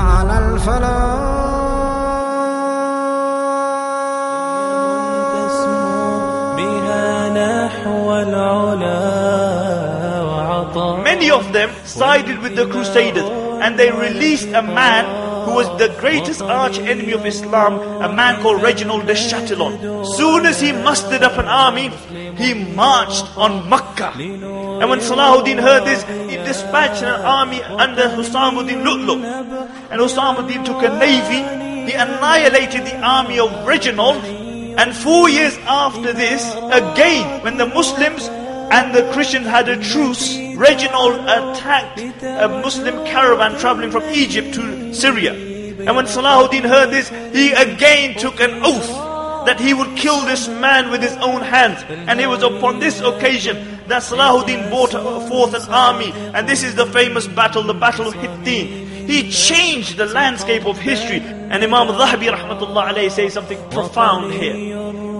على الفلاح تسمو بها نحو العلا وعطاء Many of them sided with the Crusaders and they released a man who was the greatest arch enemy of Islam, a man called Reginald de Chatillon. Soon as he mustered up an army, he marched on Makkah. And when Salahuddin heard this, he dispatched an army under Husamuddin Lu'lu'. And Husamuddin took a navy, he annihilated the army of Reginald. And four years after this, again, when the Muslims and the Christians had a truce, Reginald attacked a Muslim caravan traveling from Egypt to Syria. And when Salahuddin heard this, he again took an oath that he would kill this man with his own hands. And it was upon this occasion that Salahuddin brought forth an army. And this is the famous battle, the Battle of Hittin. He changed the landscape of history. And Imam al-Zahabi rahmatullah says something profound here.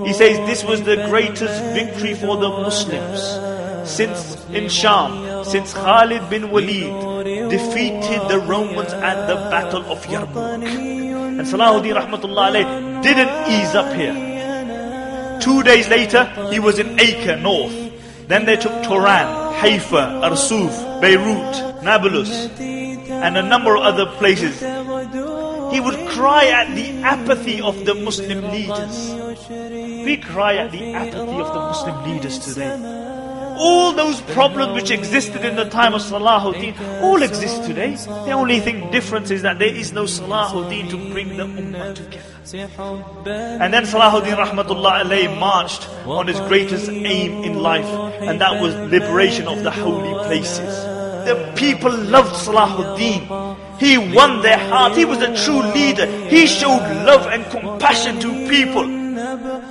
He says this was the greatest victory for the Muslims since in Sham, since Khalid bin Walid defeated the Romans at the Battle of Yarmouk. And Salahuddin rahmatullah didn't ease up here. Two days later, he was in Acre, north. Then they took Turan, Haifa, Arsuf, Beirut, Nablus, and a number of other places. He would cry at the apathy of the Muslim leaders. We cry at the apathy of the Muslim leaders today. All those problems which existed in the time of Salahuddin all exist today. The only thing difference is that there is no Salahuddin to bring the Ummah together. And then Salahuddin Rahmatullah alayhi marched on his greatest aim in life, and that was liberation of the holy places. The people loved Salahuddin. He won their heart. He was a true leader. He showed love and compassion to people.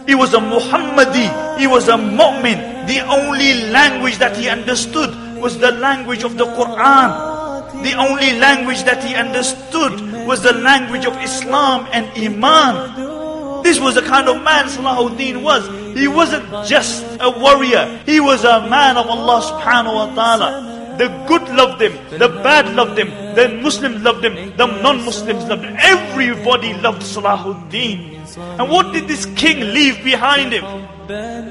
He was a Muhammadi. He was a mu'min. The only language that he understood was the language of the Quran. The only language that he understood was the language of Islam and Iman. This was the kind of man Salahuddin was. He wasn't just a warrior. He was a man of Allah subhanahu wa ta'ala. The good loved him, the bad loved him, the Muslims loved him, the non-Muslims loved him. Everybody loved Salahuddin. And what did this king leave behind him?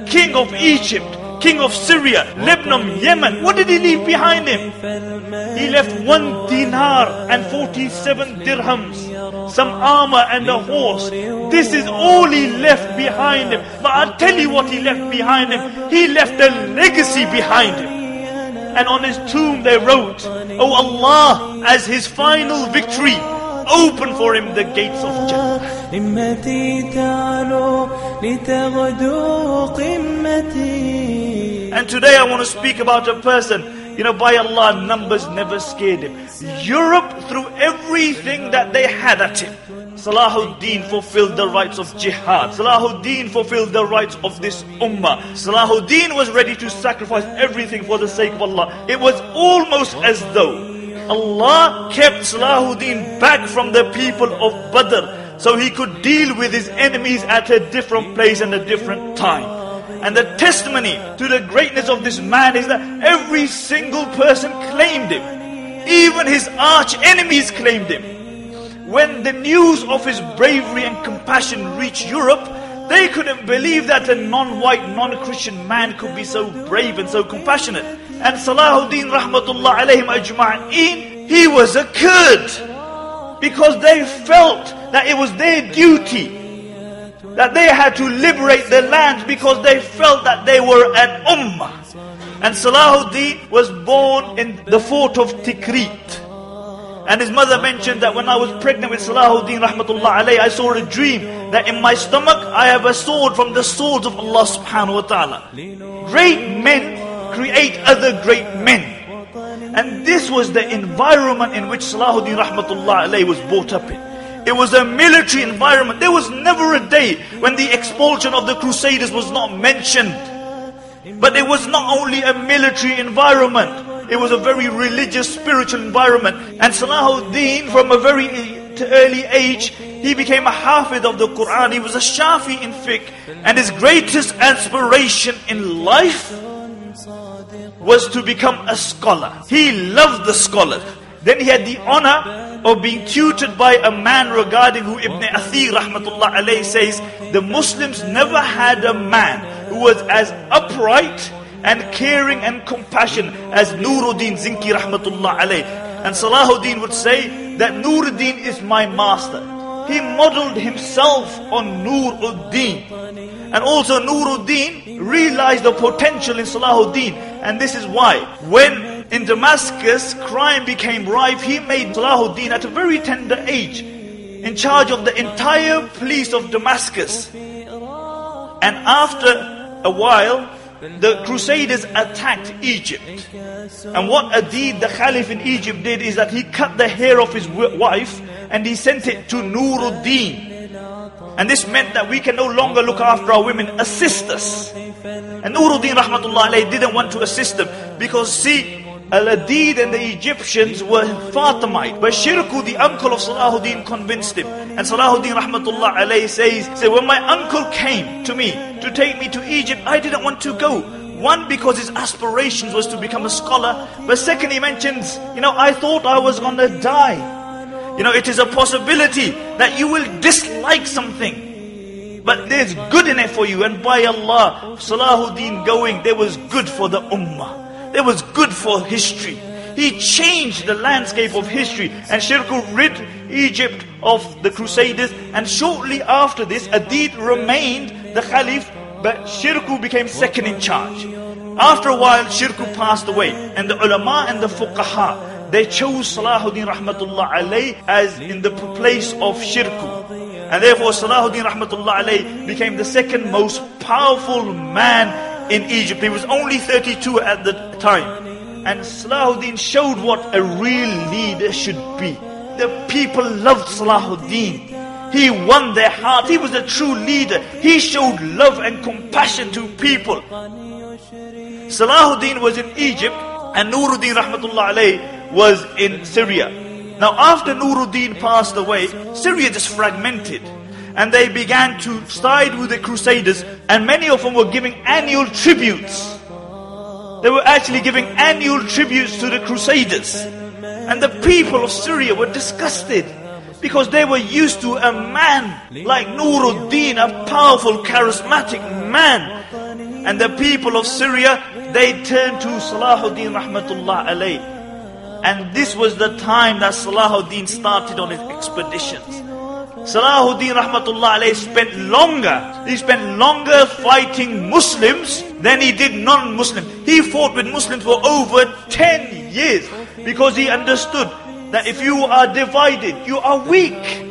King of Egypt, king of Syria, Lebanon, Yemen. What did he leave behind him? He left one dinar and 47 dirhams, some armor and a horse. This is all he left behind him. But I'll tell you what he left behind him. He left a legacy behind him and on his tomb they wrote, O oh Allah, as his final victory, open for him the gates of Jannah. And today I want to speak about a person you know, by Allah, numbers never scared him. Europe threw everything that they had at him. Salahuddin fulfilled the rights of jihad. Salahuddin fulfilled the rights of this ummah. Salahuddin was ready to sacrifice everything for the sake of Allah. It was almost as though Allah kept Salahuddin back from the people of Badr so he could deal with his enemies at a different place and a different time. And the testimony to the greatness of this man is that every single person claimed him. Even his arch enemies claimed him. When the news of his bravery and compassion reached Europe, they couldn't believe that a non-white, non-Christian man could be so brave and so compassionate. And Salahuddin rahmatullah alayhim ajma'in, he was a Kurd. Because they felt that it was their duty that they had to liberate the land because they felt that they were an ummah. And Salahuddin was born in the fort of Tikrit. And his mother mentioned that when I was pregnant with Salahuddin rahmatullah alayhi, I saw a dream that in my stomach I have a sword from the swords of Allah subhanahu wa ta'ala. Great men create other great men. And this was the environment in which Salahuddin rahmatullah alayhi was brought up in. It was a military environment. There was never a day when the expulsion of the Crusaders was not mentioned. But it was not only a military environment, it was a very religious, spiritual environment. And Salahuddin, from a very early age, he became a hafid of the Quran. He was a Shafi in fiqh. And his greatest aspiration in life was to become a scholar. He loved the scholars. Then he had the honor of being tutored by a man regarding who Ibn Athir rahmatullah alayhi says, the Muslims never had a man who was as upright and caring and compassion as Nuruddin Zinki rahmatullah alayhi. And Salahuddin would say that Nuruddin is my master. He modeled himself on Nuruddin. And also Nuruddin realized the potential in Salahuddin. And this is why when in Damascus crime became rife, he made Salahuddin at a very tender age in charge of the entire police of Damascus. And after a while, the Crusaders attacked Egypt. And what Adid, the Caliph in Egypt, did is that he cut the hair of his wife and he sent it to Nuruddin. And this meant that we can no longer look after our women, assist us. And Nuruddin rahmatullah didn't want to assist them because see, Al-Adid and the Egyptians were Fatimite. But Shirku, the uncle of Salahuddin, convinced him. And Salahuddin rahmatullah alayhi says, say, when my uncle came to me to take me to Egypt, I didn't want to go. One, because his aspirations was to become a scholar. But second, he mentions, you know, I thought I was gonna die. You know, it is a possibility that you will dislike something. But there's good in it for you. And by Allah, Salahuddin going, there was good for the ummah. There was good for history. He changed the landscape of history and Shirku rid Egypt of the Crusaders and shortly after this Adid remained the Caliph but Shirku became second in charge. After a while Shirku passed away and the ulama and the fuqaha they chose Salahuddin rahmatullah alayh as in the place of Shirku. And therefore Salahuddin rahmatullah alayh became the second most powerful man in Egypt. He was only 32 at the time. And Salahuddin showed what a real leader should be. The people loved Salahuddin. He won their heart. He was a true leader. He showed love and compassion to people. Salahuddin was in Egypt and Nuruddin rahmatullah alayh was in Syria. Now after Nuruddin passed away, Syria just fragmented and they began to side with the Crusaders, and many of them were giving annual tributes. They were actually giving annual tributes to the Crusaders. And the people of Syria were disgusted because they were used to a man like Nuruddin, a powerful, charismatic man. And the people of Syria, they turned to Salahuddin rahmatullah alayh. And this was the time that Salahuddin started on his expeditions. Salahuddin rahmatullah alayhi spent longer, he spent longer fighting Muslims than he did non-Muslims. He fought with Muslims for over 10 years because he understood that if you are divided, you are weak.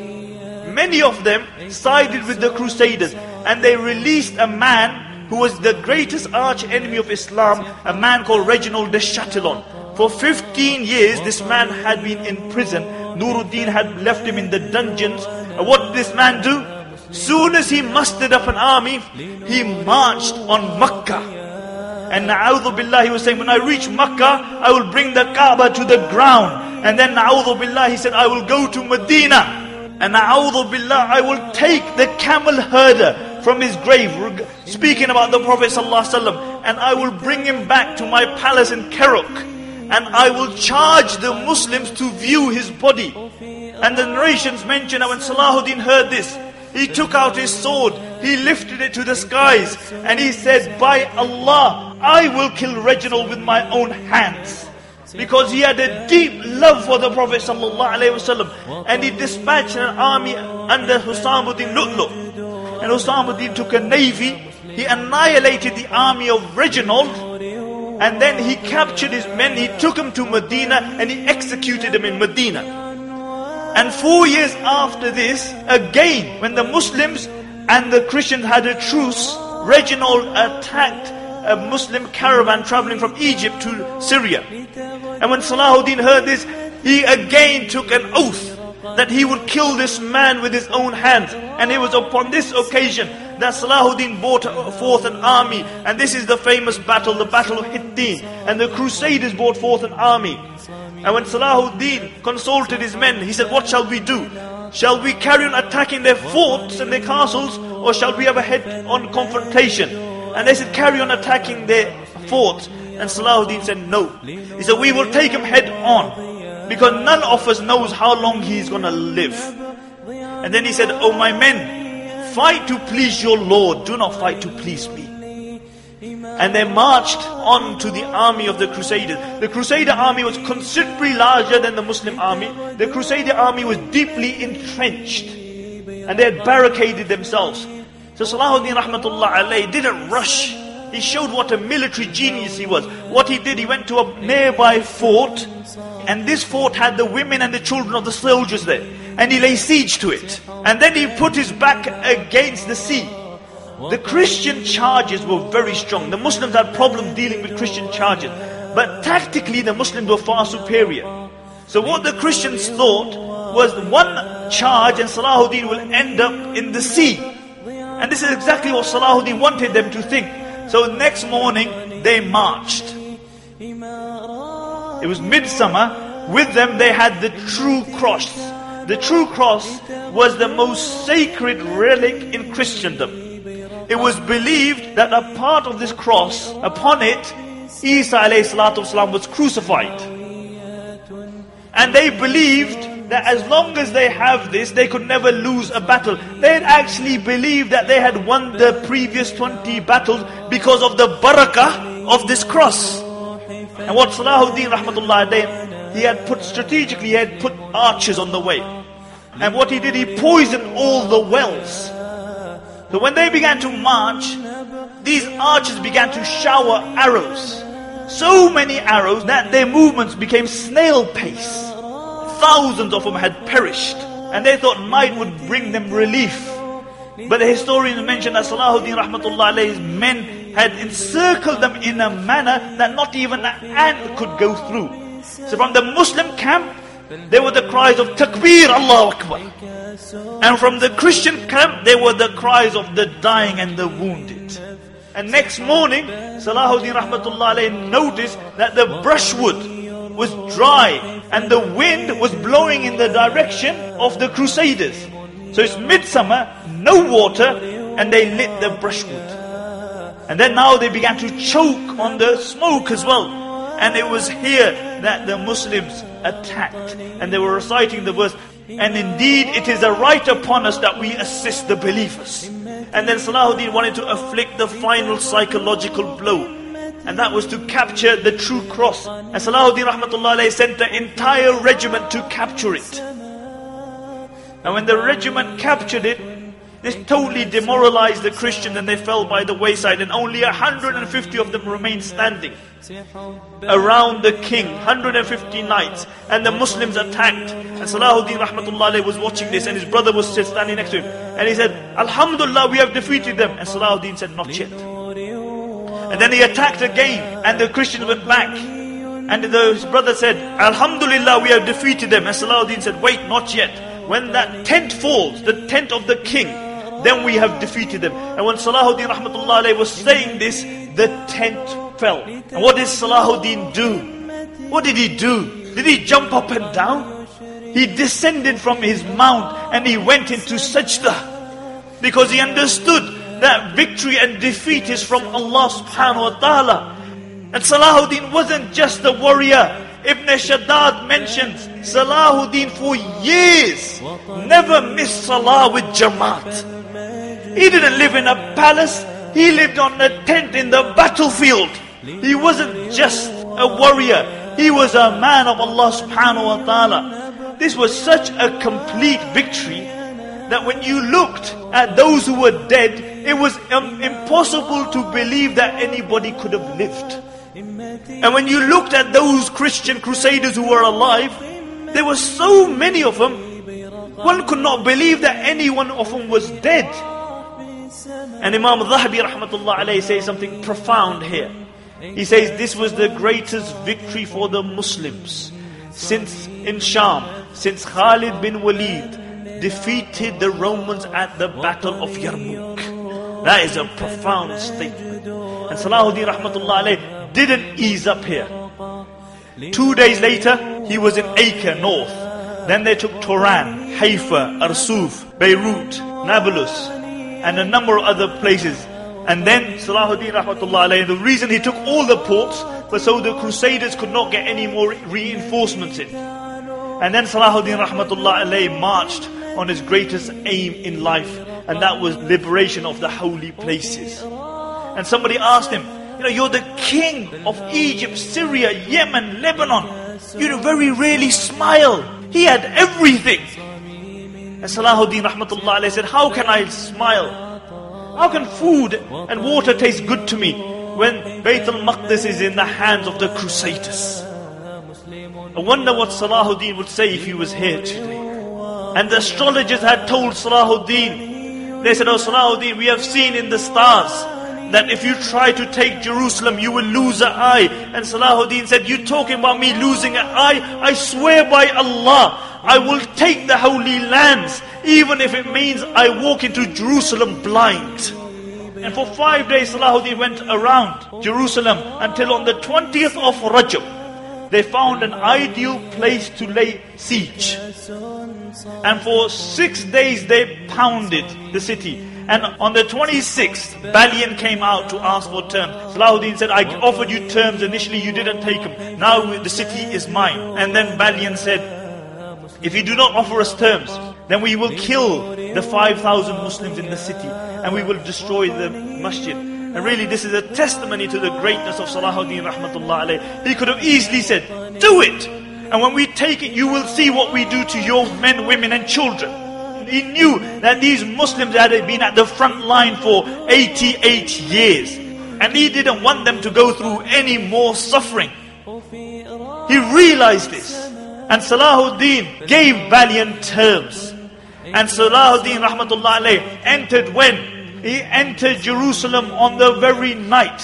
Many of them sided with the Crusaders and they released a man who was the greatest arch enemy of Islam, a man called Reginald de Chatillon. For 15 years, this man had been in prison. Nuruddin had left him in the dungeons and what did this man do? Soon as he mustered up an army, he marched on Makkah. And na'udhu billah, he was saying, when I reach Makkah, I will bring the Kaaba to the ground. And then na'udhu billah, he said, I will go to Medina. And na'udhu billah, I will take the camel herder from his grave, speaking about the Prophet ﷺ, and I will bring him back to my palace in Kerak. And I will charge the Muslims to view his body. And the narrations mention that when Salahuddin heard this, he took out his sword, he lifted it to the skies, and he said, By Allah, I will kill Reginald with my own hands. Because he had a deep love for the Prophet ﷺ, and he dispatched an army under Husamuddin Lu'lu. And Husamuddin took a navy, he annihilated the army of Reginald, and then he captured his men, he took them to Medina, and he executed them in Medina. And four years after this, again, when the Muslims and the Christians had a truce, Reginald attacked a Muslim caravan traveling from Egypt to Syria. And when Salahuddin heard this, he again took an oath that he would kill this man with his own hands. And it was upon this occasion that Salahuddin brought forth an army. And this is the famous battle, the Battle of Hittin. And the Crusaders brought forth an army. And when Salahuddin consulted his men, he said, What shall we do? Shall we carry on attacking their forts and their castles, or shall we have a head on confrontation? And they said, Carry on attacking their forts. And Salahuddin said, No. He said, We will take him head on. because none of us knows how long he's gonna live. And then he said, Oh my men, fight to please your Lord, do not fight to please me. And they marched on to the army of the Crusaders. The Crusader army was considerably larger than the Muslim army. The Crusader army was deeply entrenched. And they had barricaded themselves. So Salahuddin Rahmatullah alayhi didn't rush. He showed what a military genius he was. What he did, he went to a nearby fort, and this fort had the women and the children of the soldiers there. And he lay siege to it. And then he put his back against the sea. The Christian charges were very strong. The Muslims had problem dealing with Christian charges. But tactically, the Muslims were far superior. So what the Christians thought was one charge and Salahuddin will end up in the sea. And this is exactly what Salahuddin wanted them to think. So next morning, they marched. It was midsummer. With them, they had the true cross. The true cross was the most sacred relic in Christendom it was believed that a part of this cross, upon it, Isa والسلام, was crucified. And they believed that as long as they have this, they could never lose a battle. They had actually believed that they had won the previous 20 battles because of the barakah of this cross. And what Salahuddin rahmatullah did, he had put strategically, he had put archers on the way. And what he did, he poisoned all the wells. So when they began to march, these archers began to shower arrows. So many arrows that their movements became snail pace. Thousands of them had perished. And they thought might would bring them relief. But the historians mention that Salahuddin Rahmatullah alayhi's men had encircled them in a manner that not even an ant could go through. So from the Muslim camp, there were the cries of Takbir, Allah Akbar. And from the Christian camp, there were the cries of the dying and the wounded. And next morning, Salahuddin Rahmatullah noticed that the brushwood was dry and the wind was blowing in the direction of the Crusaders. So it's midsummer, no water, and they lit the brushwood. And then now they began to choke on the smoke as well. And it was here that the Muslims attacked. And they were reciting the verse, and indeed, it is a right upon us that we assist the believers. And then Salahuddin wanted to afflict the final psychological blow. And that was to capture the true cross. And Salahuddin rahmatullah sent the entire regiment to capture it. And when the regiment captured it, this totally demoralized the Christians and they fell by the wayside and only 150 of them remained standing around the king, 150 knights. And the Muslims attacked. And Salahuddin rahmatullah was watching this and his brother was standing next to him. And he said, Alhamdulillah we have defeated them. And Salahuddin said, not yet. And then he attacked again and the Christians went back. And the, his brother said, Alhamdulillah we have defeated them. And Salahuddin said, wait, not yet. When that tent falls, the tent of the king, then we have defeated them. And when Salahuddin rahmatullah was saying this, the tent fell. And what did Salahuddin do? What did he do? Did he jump up and down? He descended from his mount and he went into sajda. Because he understood that victory and defeat is from Allah subhanahu wa ta'ala. And Salahuddin wasn't just a warrior. Ibn Shaddad mentions Salahuddin for years never missed Salah with Jamaat. He didn't live in a palace. He lived on a tent in the battlefield. He wasn't just a warrior. He was a man of Allah subhanahu wa ta'ala. This was such a complete victory that when you looked at those who were dead, it was um, impossible to believe that anybody could have lived. And when you looked at those Christian crusaders who were alive, there were so many of them, one could not believe that any one of them was dead. And Imam Dhahabi rahmatullah alayhi says something profound here. He says this was the greatest victory for the Muslims since in Sham, since Khalid bin Walid defeated the Romans at the Battle of Yarmouk. That is a profound statement. And Salahuddin rahmatullah alayhi didn't ease up here. Two days later, he was in Acre, north. Then they took Turan, Haifa, Arsuf, Beirut, Nablus, and a number of other places. And then Salahuddin rahmatullah alayhi, the reason he took all the ports was so the crusaders could not get any more reinforcements in. And then Salahuddin Rahmatullah alayhi marched on his greatest aim in life, and that was liberation of the holy places. And somebody asked him, you know, you're the king of Egypt, Syria, Yemen, Lebanon. You very rarely smile. He had everything. And Salahuddin Rahmatullah alayhi said, how can I smile? How can food and water taste good to me when Bayt al-Maqdis is in the hands of the Crusaders? I wonder what Salahuddin would say if he was here today. And the astrologers had told Salahuddin, they said, Oh Salahuddin, we have seen in the stars that if you try to take Jerusalem, you will lose an eye. And Salahuddin said, You talking about me losing an eye? I swear by Allah, I will take the holy lands, even if it means I walk into Jerusalem blind. And for five days, Salahuddin went around Jerusalem until on the 20th of Rajab they found an ideal place to lay siege. And for six days they pounded the city. And on the 26th, Balian came out to ask for terms. Salahuddin said, I offered you terms initially, you didn't take them. Now the city is mine. And then Balian said, if you do not offer us terms, then we will kill the 5,000 Muslims in the city and we will destroy the masjid. And really this is a testimony to the greatness of Salahuddin rahmatullah alayh. He could have easily said, do it! And when we take it, you will see what we do to your men, women and children. He knew that these Muslims had been at the front line for 88 years. And he didn't want them to go through any more suffering. He realized this. And Salahuddin gave Balian terms. And Salahuddin rahmatullah entered when? He entered Jerusalem on the very night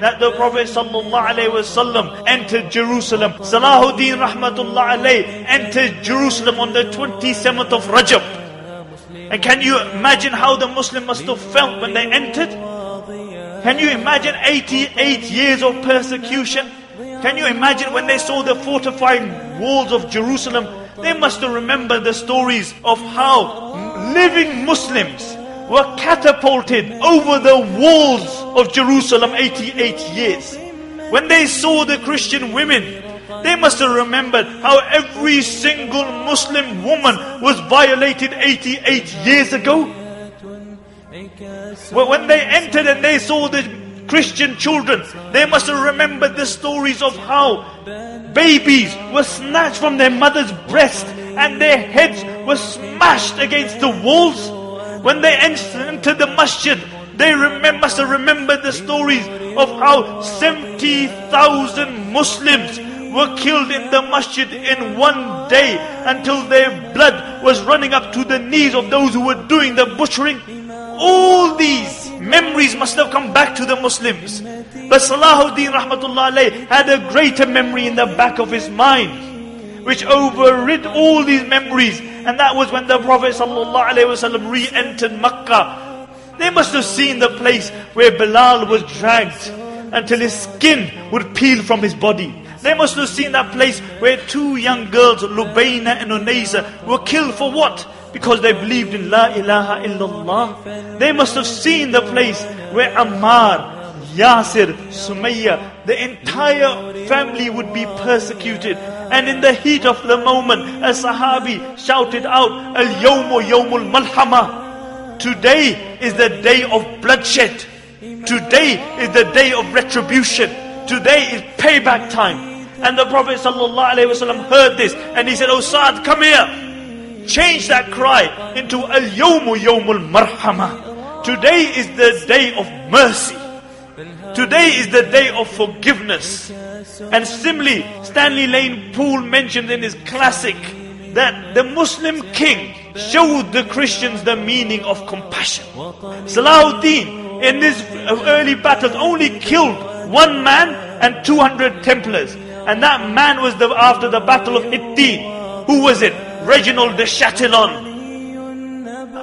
that the Prophet ﷺ entered Jerusalem. Salahuddin rahmatullah entered Jerusalem on the 27th of Rajab. And can you imagine how the Muslim must have felt when they entered? Can you imagine 88 years of persecution? Can you imagine when they saw the fortified walls of Jerusalem? They must have remembered the stories of how living Muslims were catapulted over the walls of Jerusalem 88 years. When they saw the Christian women, they must have remembered how every single Muslim woman was violated 88 years ago. When they entered and they saw the Christian children, they must have remembered the stories of how babies were snatched from their mother's breast and their heads were smashed against the walls. When they entered the masjid, they remember, must have remembered the stories of how 70,000 Muslims were killed in the masjid in one day until their blood was running up to the knees of those who were doing the butchering. All these memories must have come back to the Muslims. But Salahuddin rahmatullah alayh had a greater memory in the back of his mind, which overrid all these memories and that was when the Prophet ﷺ re-entered Makkah. They must have seen the place where Bilal was dragged until his skin would peel from his body. They must have seen that place where two young girls, Lubayna and Unaysa, were killed for what? Because they believed in La ilaha illallah. They must have seen the place where Ammar, Yasir, Sumayya, the entire family would be persecuted. And in the heat of the moment, a Sahabi shouted out, Al-Yawmu Yawmul Malhama. Today is the day of bloodshed. Today is the day of retribution. Today is payback time. And the Prophet ﷺ heard this and he said, Oh Saad, come here. Change that cry into Al-Yawmu Yawmul Marhama. Today is the day of mercy. Today is the day of forgiveness. And similarly, Stanley Lane Poole mentioned in his classic that the Muslim king showed the Christians the meaning of compassion. Salahuddin in this early battles only killed one man and 200 Templars. And that man was the, after the battle of Hittin. Who was it? Reginald de Chatillon.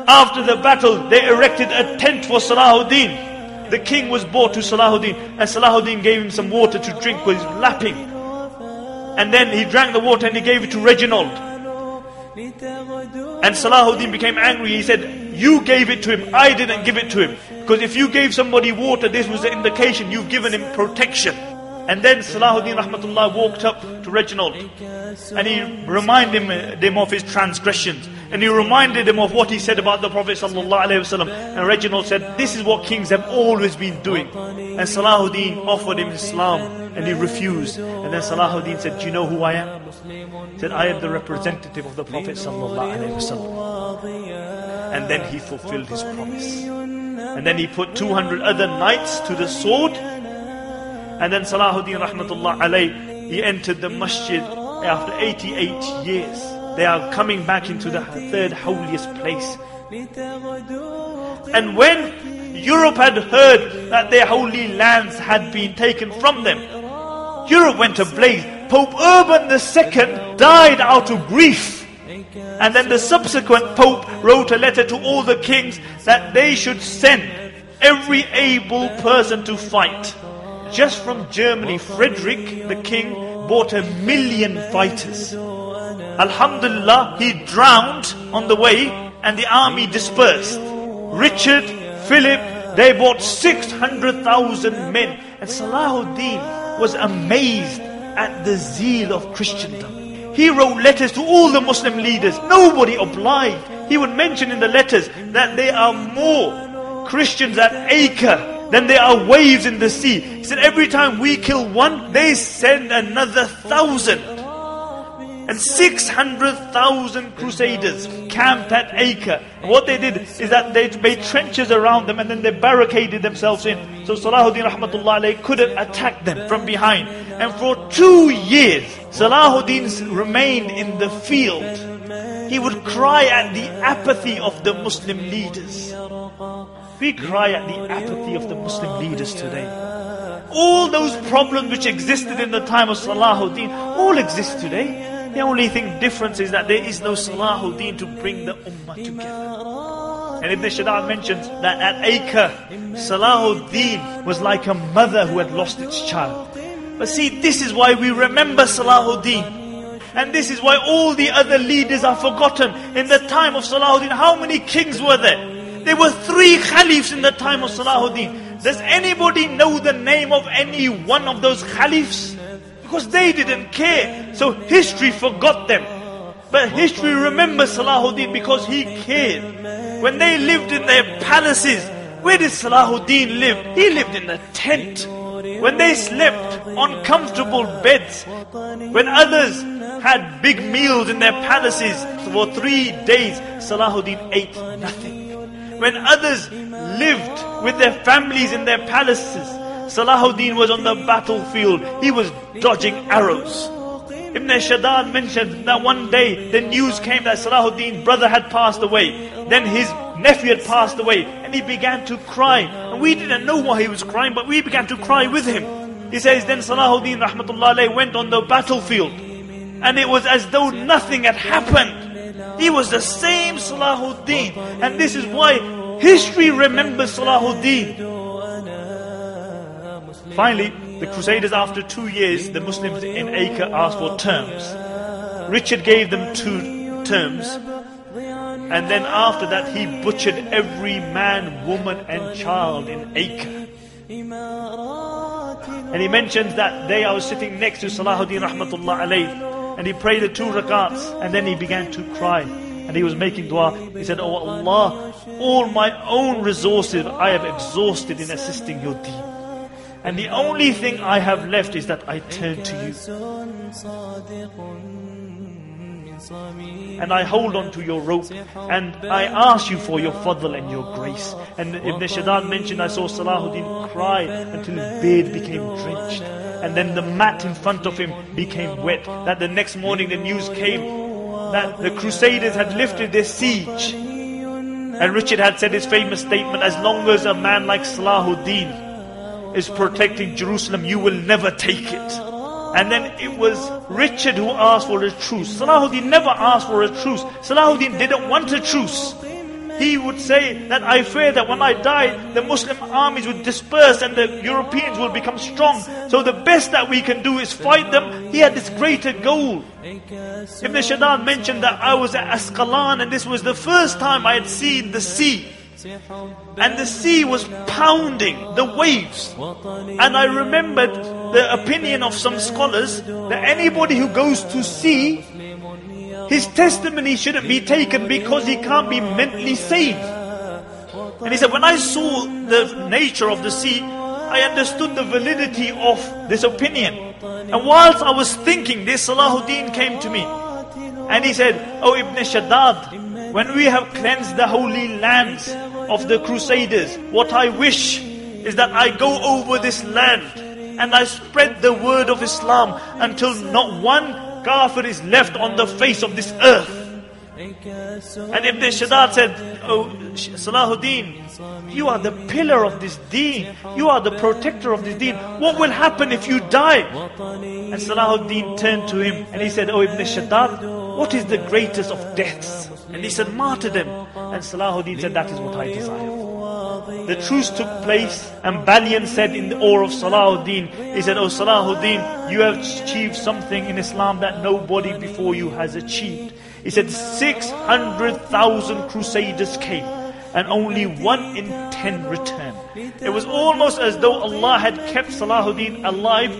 After the battle, they erected a tent for Salahuddin the king was brought to Salahuddin and Salahuddin gave him some water to drink he's lapping. And then he drank the water and he gave it to Reginald. And Salahuddin became angry. He said, You gave it to him, I didn't give it to him. Because if you gave somebody water, this was an indication you've given him protection. And then Salahuddin Rahmatullah walked up to Reginald and he reminded him, of his transgressions. And he reminded him of what he said about the Prophet ﷺ. And Reginald said, This is what kings have always been doing. And Salahuddin offered him Islam and he refused. And then Salahuddin said, Do you know who I am? He said, I am the representative of the Prophet ﷺ. And then he fulfilled his promise. And then he put 200 other knights to the sword. And then Salahuddin Rahmatullah alayh, he entered the masjid after 88 years. They are coming back into the third holiest place. And when Europe had heard that their holy lands had been taken from them, Europe went ablaze. Pope Urban II died out of grief. And then the subsequent Pope wrote a letter to all the kings that they should send every able person to fight. Just from Germany, Frederick the king bought a million fighters. Alhamdulillah, he drowned on the way and the army dispersed. Richard, Philip, they bought 600,000 men. And Salahuddin was amazed at the zeal of Christendom. He wrote letters to all the Muslim leaders. Nobody obliged. He would mention in the letters that there are more Christians at Acre than there are waves in the sea. He said every time we kill one, they send another thousand. And 600,000 crusaders camped at Acre. And what they did is that they made trenches around them and then they barricaded themselves in. So Salahuddin Rahmatullah couldn't attack them from behind. And for two years, Salahuddin remained in the field. He would cry at the apathy of the Muslim leaders. We cry at the apathy of the Muslim leaders today. All those problems which existed in the time of Salahuddin all exist today. The only thing difference is that there is no Salahuddin to bring the Ummah together. And Ibn Shaddad mentions that at Acre, Salahuddin was like a mother who had lost its child. But see, this is why we remember Salahuddin. And this is why all the other leaders are forgotten. In the time of Salahuddin, how many kings were there? There were three caliphs in the time of Salahuddin. Does anybody know the name of any one of those caliphs? Because they didn't care. So history forgot them. But history remembers Salahuddin because he cared. When they lived in their palaces, where did Salahuddin live? He lived in a tent. When they slept on comfortable beds, when others had big meals in their palaces for three days, Salahuddin ate nothing. When others lived with their families in their palaces, Salahuddin was on the battlefield. He was dodging arrows. Ibn Shaddad mentioned that one day the news came that Salahuddin's brother had passed away. Then his nephew had passed away and he began to cry. And we didn't know why he was crying, but we began to cry with him. He says, then Salahuddin went on the battlefield. And it was as though nothing had happened. He was the same Salahuddin. And this is why history remembers Salahuddin. Finally, the Crusaders, after two years, the Muslims in Acre asked for terms. Richard gave them two terms. And then after that, he butchered every man, woman, and child in Acre. And he mentions that day I was sitting next to Salahuddin Rahmatullah alayh, and he prayed the two rakats, and then he began to cry. And he was making dua. He said, Oh Allah, all my own resources I have exhausted in assisting your deen. And the only thing I have left is that I turn to you. And I hold on to your rope and I ask you for your fadl and your grace. And Ibn Shaddad mentioned I saw Salahuddin cry until his beard became drenched. And then the mat in front of him became wet. That the next morning the news came that the Crusaders had lifted their siege. And Richard had said his famous statement, as long as a man like Salahuddin is protecting Jerusalem, you will never take it. And then it was Richard who asked for a truce. Salahuddin never asked for a truce. Salahuddin didn't want a truce. He would say that I fear that when I die, the Muslim armies would disperse and the Europeans will become strong. So the best that we can do is fight them. He had this greater goal. Ibn Shaddad mentioned that I was at Asqalan and this was the first time I had seen the sea. And the sea was pounding the waves. And I remembered the opinion of some scholars that anybody who goes to sea, his testimony shouldn't be taken because he can't be mentally saved. And he said, when I saw the nature of the sea, I understood the validity of this opinion. And whilst I was thinking this, Salahuddin came to me. And he said, Oh Ibn Shaddad, when we have cleansed the holy lands of the Crusaders, what I wish is that I go over this land and I spread the word of Islam until not one kafir is left on the face of this earth. And Ibn Shaddad said, Oh Salahuddin, you are the pillar of this deen. You are the protector of this deen. What will happen if you die? And Salahuddin turned to him and he said, Oh Ibn Shaddad, what is the greatest of deaths? And he said, martyrdom. And Salahuddin said, that is what I desire. The truce took place and Balian said in the awe of Salahuddin, he said, Oh Salahuddin, you have achieved something in Islam that nobody before you has achieved. He said 600,000 crusaders came and only one in ten returned. It was almost as though Allah had kept Salahuddin alive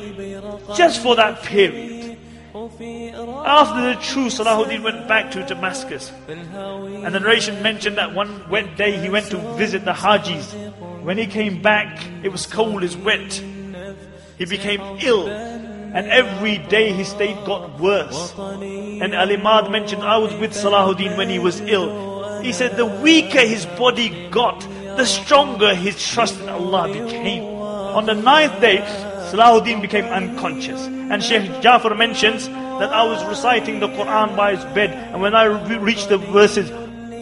just for that period. After the truce, Salahuddin went back to Damascus. And the narration mentioned that one wet day he went to visit the Hajis. When he came back, it was cold, it's wet. He became ill. And every day his state got worse. And Al-Imad mentioned, I was with Salahuddin when he was ill. He said, the weaker his body got, the stronger his trust in Allah became. On the ninth day, Salahuddin became unconscious. And Sheikh Jafar mentions that I was reciting the Quran by his bed. And when I reached the verses,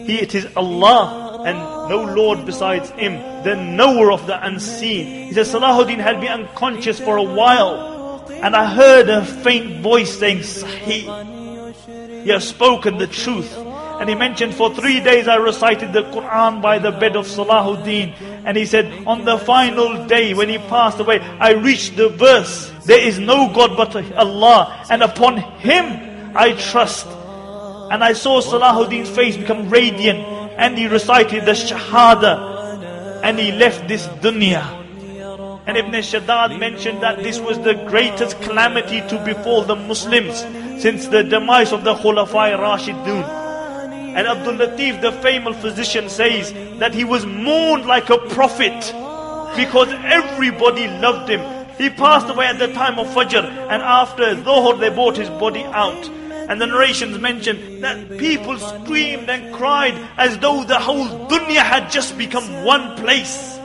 he, it is Allah and no Lord besides Him, the knower of the unseen. He says Salahuddin had been unconscious for a while. And I heard a faint voice saying, Sahih, you have spoken the truth. And he mentioned, for three days I recited the Quran by the bed of Salahuddin. And he said, on the final day when he passed away, I reached the verse, there is no God but Allah, and upon Him I trust. And I saw Salahuddin's face become radiant, and he recited the Shahada, and he left this dunya. And Ibn Shaddad mentioned that this was the greatest calamity to befall the Muslims since the demise of the Khulafai Rashidun. And Abdul Latif, the famous physician, says that he was mourned like a prophet because everybody loved him. He passed away at the time of Fajr, and after Dhuhr, they brought his body out. And the narrations mention that people screamed and cried as though the whole dunya had just become one place.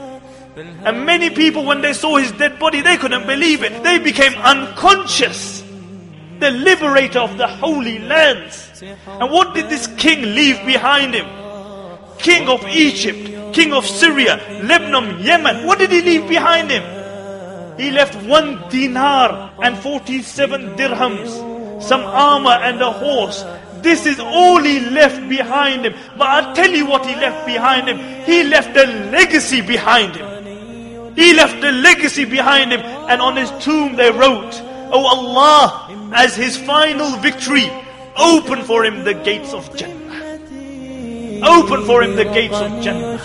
And many people, when they saw his dead body, they couldn't believe it. They became unconscious. The liberator of the holy lands. And what did this king leave behind him? King of Egypt, king of Syria, Lebanon, Yemen. What did he leave behind him? He left one dinar and 47 dirhams, some armor and a horse. This is all he left behind him. But I'll tell you what he left behind him. He left a legacy behind him. He left a legacy behind him and on his tomb they wrote, Oh Allah, as his final victory, open for him the gates of Jannah. Open for him the gates of Jannah.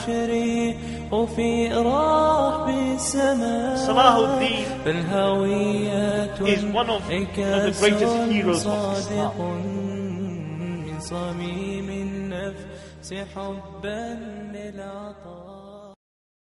Salahuddin is one of, one of the greatest heroes of Islam.